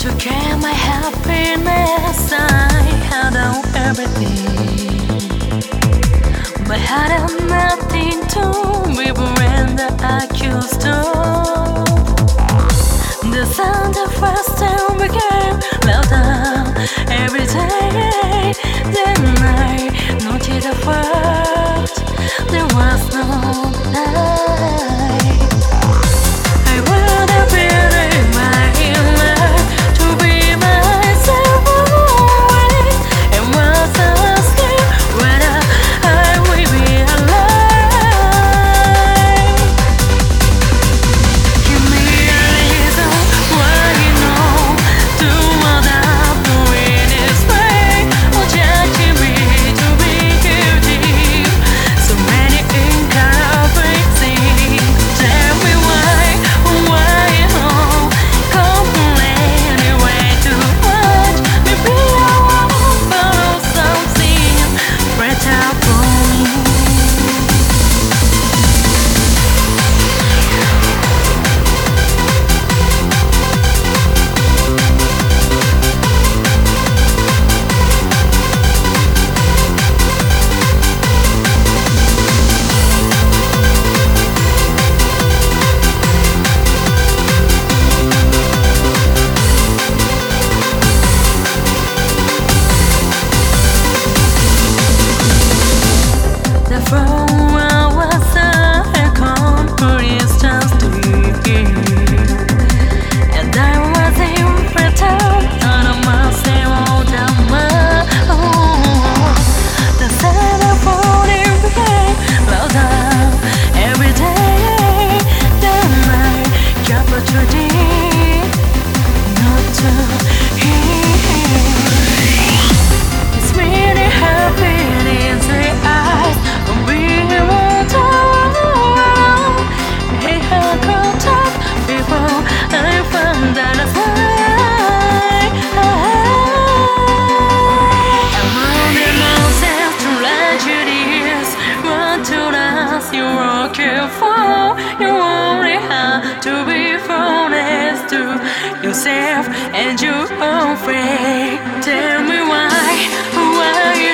To care my happiness. I had out everything, had nothing to. The sound of first time became louder every day. Then to yourself and you're afraid. Tell me why, why